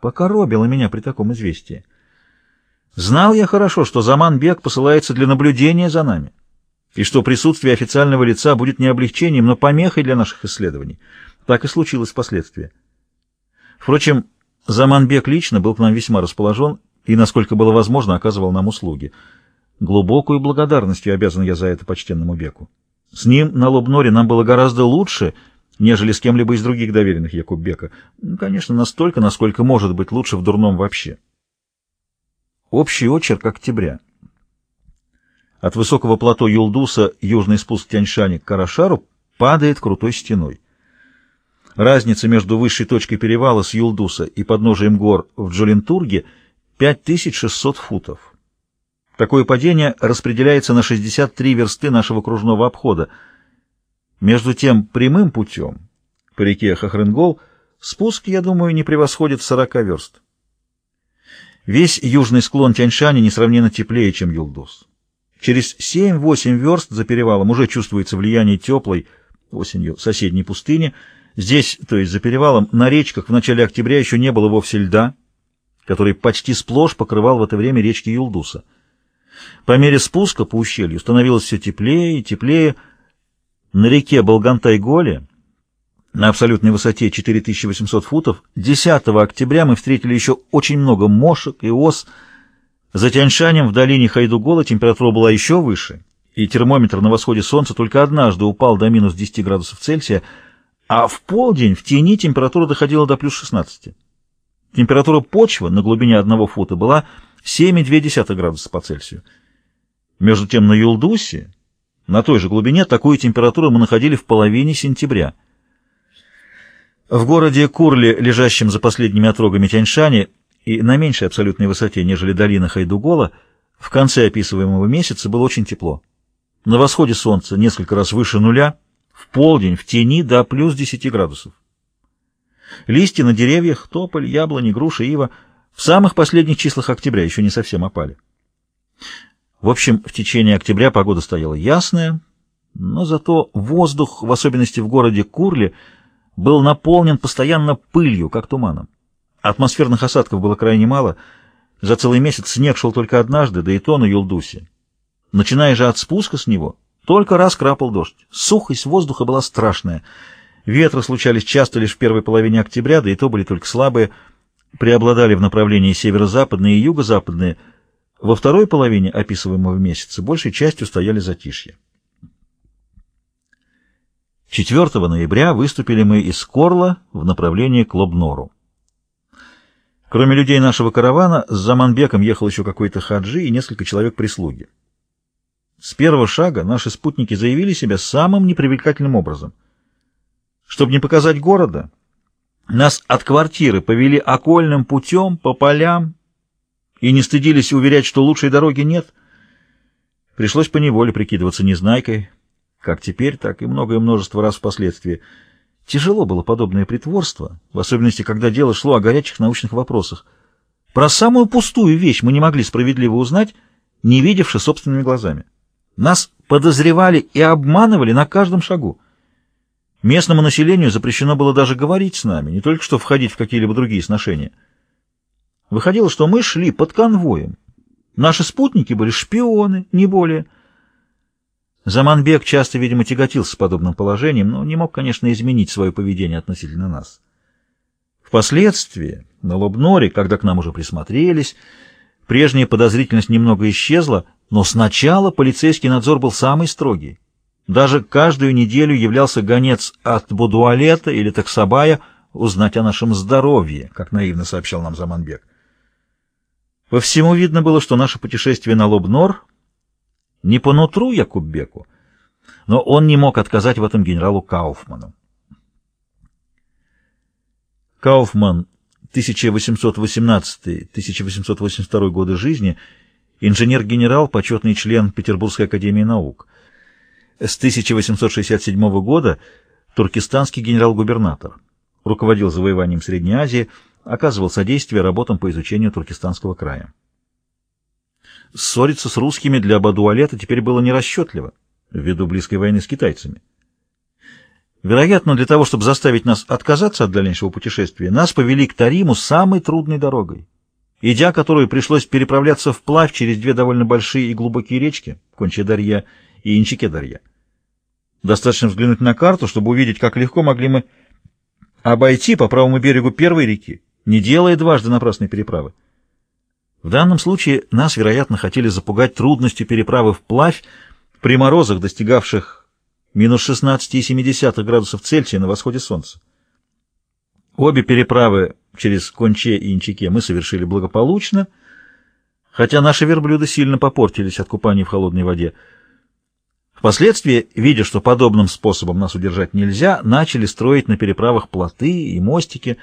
покоробило меня при таком известии. Знал я хорошо, что Заман-бег посылается для наблюдения за нами, и что присутствие официального лица будет не облегчением, но помехой для наших исследований. Так и случилось впоследствии. Впрочем, Заманбек лично был к нам весьма расположен и, насколько было возможно, оказывал нам услуги. Глубокую благодарностью обязан я за это почтенному Беку. С ним на Лобноре нам было гораздо лучше, нежели с кем-либо из других доверенных Якуббека. Конечно, настолько, насколько может быть лучше в дурном вообще. Общий очерк октября. От высокого плато Юлдуса южный спуск Тяньшани к Карашару падает крутой стеной. Разница между высшей точкой перевала с Юлдуса и подножием гор в Джолентурге 5600 футов. Такое падение распределяется на 63 версты нашего кружного обхода. Между тем прямым путем по реке Хахренгол спуск, я думаю, не превосходит 40 верст. Весь южный склон Тяньшани несравненно теплее, чем Юлдус. Через 7-8 верст за перевалом уже чувствуется влияние теплой осенью соседней пустыни. Здесь, то есть за перевалом, на речках в начале октября еще не было вовсе льда, который почти сплошь покрывал в это время речки Юлдуса. По мере спуска по ущелью становилось все теплее и теплее. На реке Болгантай-Голе на абсолютной высоте 4800 футов 10 октября мы встретили еще очень много мошек и ос. За Тяньшанем в долине Хайдугола температура была еще выше, и термометр на восходе солнца только однажды упал до минус 10 градусов Цельсия, а в полдень в тени температура доходила до плюс 16. Температура почвы на глубине одного фута была 7,2 градуса по Цельсию. Между тем на Юлдусе, на той же глубине, такую температуру мы находили в половине сентября. В городе Курле, лежащем за последними отрогами Тяньшани и на меньшей абсолютной высоте, нежели долина Хайдугола, в конце описываемого месяца было очень тепло. На восходе солнца несколько раз выше нуля, в полдень в тени до плюс 10 градусов. Листья на деревьях, тополь, яблони, груши, ива в самых последних числах октября еще не совсем опали. В общем, в течение октября погода стояла ясная, но зато воздух, в особенности в городе Курле, был наполнен постоянно пылью, как туманом. Атмосферных осадков было крайне мало. За целый месяц снег шел только однажды, да и то на Юлдусе. Начиная же от спуска с него, только раз крапал дождь. Сухость воздуха была страшная. Ветры случались часто лишь в первой половине октября, да и то были только слабые, преобладали в направлении северо-западные и юго-западные. Во второй половине описываемого месяца большей частью стояли затишья. 4 ноября выступили мы из Корла в направлении к Лобнору. Кроме людей нашего каравана, с Заманбеком ехал еще какой-то хаджи и несколько человек прислуги. С первого шага наши спутники заявили себя самым непривлекательным образом. Чтобы не показать города, нас от квартиры повели окольным путем по полям и не стыдились уверять, что лучшей дороги нет. Пришлось поневоле прикидываться незнайкой, как теперь, так и многое множество раз впоследствии. Тяжело было подобное притворство, в особенности, когда дело шло о горячих научных вопросах. Про самую пустую вещь мы не могли справедливо узнать, не видевши собственными глазами. Нас подозревали и обманывали на каждом шагу. Местному населению запрещено было даже говорить с нами, не только что входить в какие-либо другие сношения. Выходило, что мы шли под конвоем. Наши спутники были шпионы, не более — Заманбек часто, видимо, тяготился с подобным положением, но не мог, конечно, изменить свое поведение относительно нас. Впоследствии, на Лобноре, когда к нам уже присмотрелись, прежняя подозрительность немного исчезла, но сначала полицейский надзор был самый строгий. Даже каждую неделю являлся гонец от Будуалета или Таксабая узнать о нашем здоровье, как наивно сообщал нам Заманбек. По всему видно было, что наше путешествие на Лобнор не по нутру Якуббеку, но он не мог отказать в этом генералу Кауфману. Кауфман, 1818-1882 годы жизни, инженер-генерал, почетный член Петербургской академии наук. С 1867 года туркестанский генерал-губернатор. Руководил завоеванием Средней Азии, оказывал содействие работам по изучению Туркестанского края. Ссориться с русскими для Бадуалета теперь было нерасчетливо, ввиду близкой войны с китайцами. Вероятно, для того, чтобы заставить нас отказаться от дальнейшего путешествия, нас повели к Тариму самой трудной дорогой, идя которую пришлось переправляться вплавь через две довольно большие и глубокие речки, Конче-Дарья и Инчике-Дарья. Достаточно взглянуть на карту, чтобы увидеть, как легко могли мы обойти по правому берегу первой реки, не делая дважды напрасной переправы. В данном случае нас, вероятно, хотели запугать трудностью переправы вплавь при морозах, достигавших минус 16,7 градусов Цельсия на восходе солнца. Обе переправы через Конче и Инчике мы совершили благополучно, хотя наши верблюды сильно попортились от купания в холодной воде. Впоследствии, видя, что подобным способом нас удержать нельзя, начали строить на переправах плоты и мостики.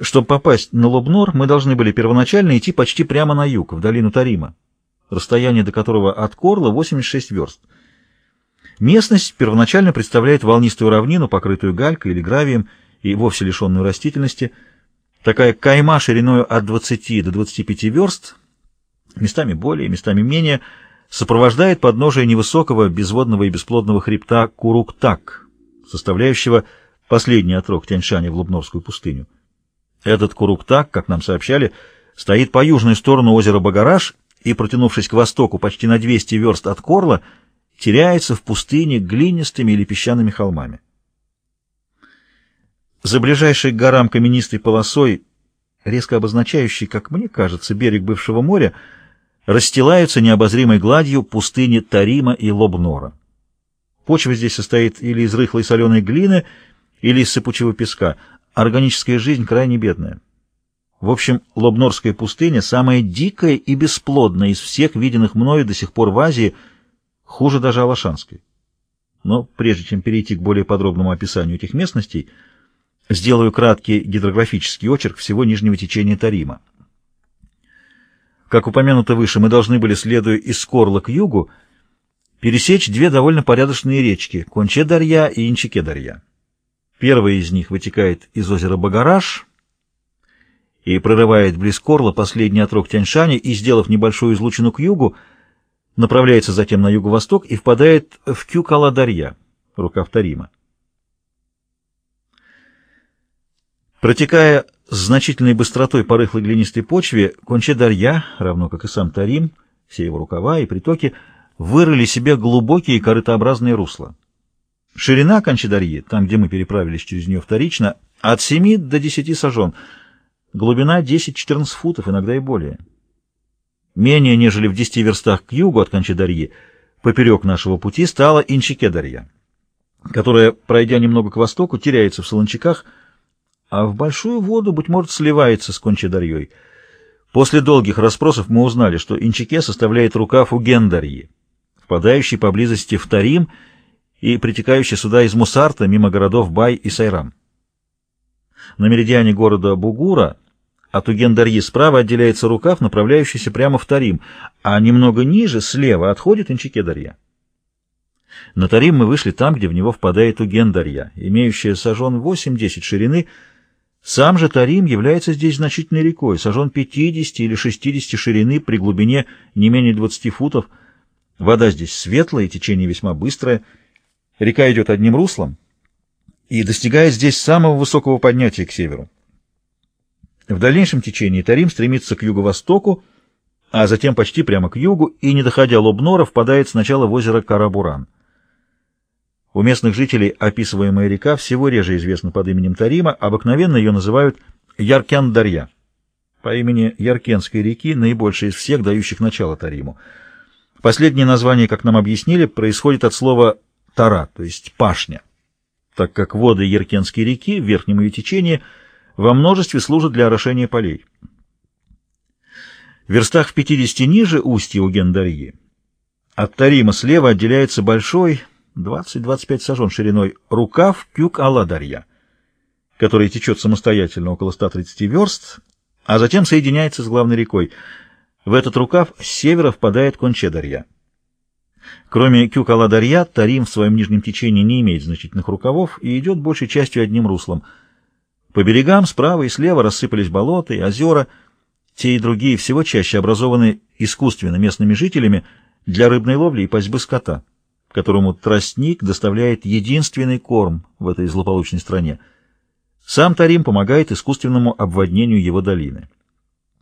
Чтобы попасть на Лобнор, мы должны были первоначально идти почти прямо на юг, в долину Тарима, расстояние до которого от Корла 86 верст. Местность первоначально представляет волнистую равнину, покрытую галькой или гравием и вовсе лишенную растительности. Такая кайма шириной от 20 до 25 верст, местами более, местами менее, сопровождает подножие невысокого, безводного и бесплодного хребта Куруктак, составляющего последний отрог Тяньшаня в Лубнорскую пустыню. Этот Куруктак, как нам сообщали, стоит по южную сторону озера Багараш и, протянувшись к востоку почти на 200 верст от Корла, теряется в пустыне глинистыми или песчаными холмами. За ближайшей к горам каменистой полосой, резко обозначающей, как мне кажется, берег бывшего моря, расстилаются необозримой гладью пустыни Тарима и Лобнора. Почва здесь состоит или из рыхлой соленой глины, или из сыпучего песка. Органическая жизнь крайне бедная. В общем, Лобнорская пустыня самая дикая и бесплодная из всех виденных мною до сих пор в Азии – хуже даже Алашанской. Но прежде чем перейти к более подробному описанию этих местностей, сделаю краткий гидрографический очерк всего нижнего течения Тарима. Как упомянуто выше, мы должны были, следуя из Скорла к югу, пересечь две довольно порядочные речки – Конче-Дарья и Инчике-Дарья. Первая из них вытекает из озера Багараш и прорывает близ Корла последний отрог Тяньшаня и, сделав небольшую излучину к югу, направляется затем на юго-восток и впадает в Кюкала-Дарья, рукав Тарима. Протекая с значительной быстротой по рыхлой глинистой почве, Конче-Дарья, равно как и сам Тарим, все его рукава и притоки, вырыли себе глубокие корытообразные русла. Ширина Конче-Дарьи, там, где мы переправились через нее вторично, от 7 до 10 сажен, глубина 10-14 футов, иногда и более. Менее нежели в десяти верстах к югу от Кончедарьи, поперек нашего пути стала Инчикедарья, которая, пройдя немного к востоку, теряется в Солончаках, а в большую воду, быть может, сливается с Кончедарьей. После долгих расспросов мы узнали, что Инчике составляет рукав у Гендарьи, впадающий поблизости в Тарим и притекающий сюда из Мусарта мимо городов Бай и Сайрам. На меридиане города Бугура от Уген-Дарьи справа отделяется рукав, направляющийся прямо в Тарим, а немного ниже, слева, отходит Инчике-Дарья. На Тарим мы вышли там, где в него впадает Уген-Дарья, имеющая сажен 8-10 ширины. Сам же Тарим является здесь значительной рекой, сажен 50 или 60 ширины при глубине не менее 20 футов. Вода здесь светлая, течение весьма быстрое. Река идет одним руслом и достигает здесь самого высокого поднятия к северу. В дальнейшем течении Тарим стремится к юго-востоку, а затем почти прямо к югу и, не доходя Лобнора, впадает сначала в озеро Карабуран. У местных жителей описываемая река всего реже известна под именем Тарима, обыкновенно ее называют Яркен-Дарья, по имени Яркенской реки, наибольшей из всех, дающих начало Тариму. Последнее название, как нам объяснили, происходит от слова «тара», то есть «пашня», так как воды Яркенской реки в верхнем ее течении – во множестве служат для орошения полей. В верстах в 50 ниже устья у Гендарьи от Тарима слева отделяется большой, 20-25 сажен шириной, рукав Кюк-Ала-Дарья, который течет самостоятельно около 130 верст, а затем соединяется с главной рекой. В этот рукав с севера впадает Конче-Дарья. Кроме Кюк-Ала-Дарья, Тарим в своем нижнем течении не имеет значительных рукавов и идет большей частью одним руслом – по берегам справа и слева рассыпались болота и озера, те и другие всего чаще образованы искусственно местными жителями для рыбной ловли и пастьбы скота. которому тростник доставляет единственный корм в этой злополучной стране. Сам Тарим помогает искусственному обводнению его долины.